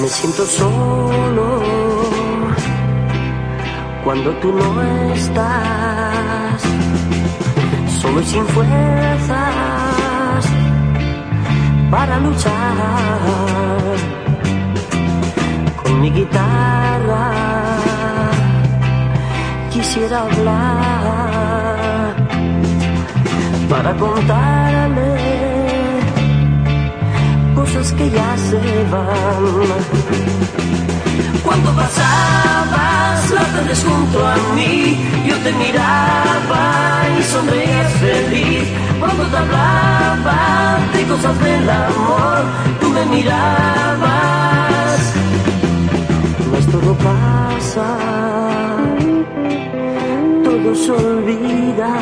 Me siento solo cuando tú no estás, solo y sin fuerzas para luchar con mi guitarra. Quisiera hablar para contarle que ya se van. Cuando pasabas las tardes junto a mí, yo te miraba y sonreías feliz. Cuando te hablaba de cosas del amor, tú me mirabas. Mas todo pasa, todo se olvida.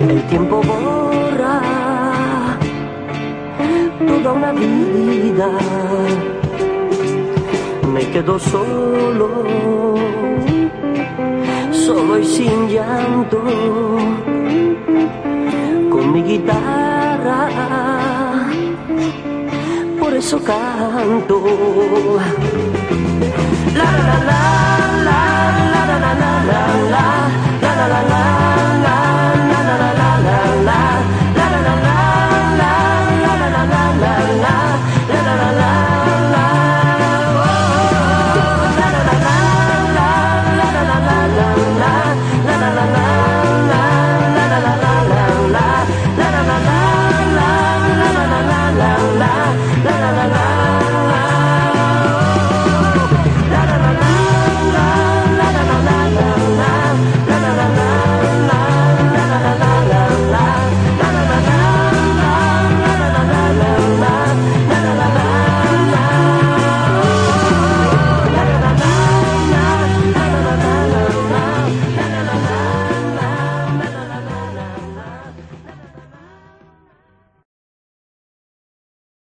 El tiempo toda una vida. Me quedo solo, solo y sin llanto, con mi guitarra, por eso canto. La la la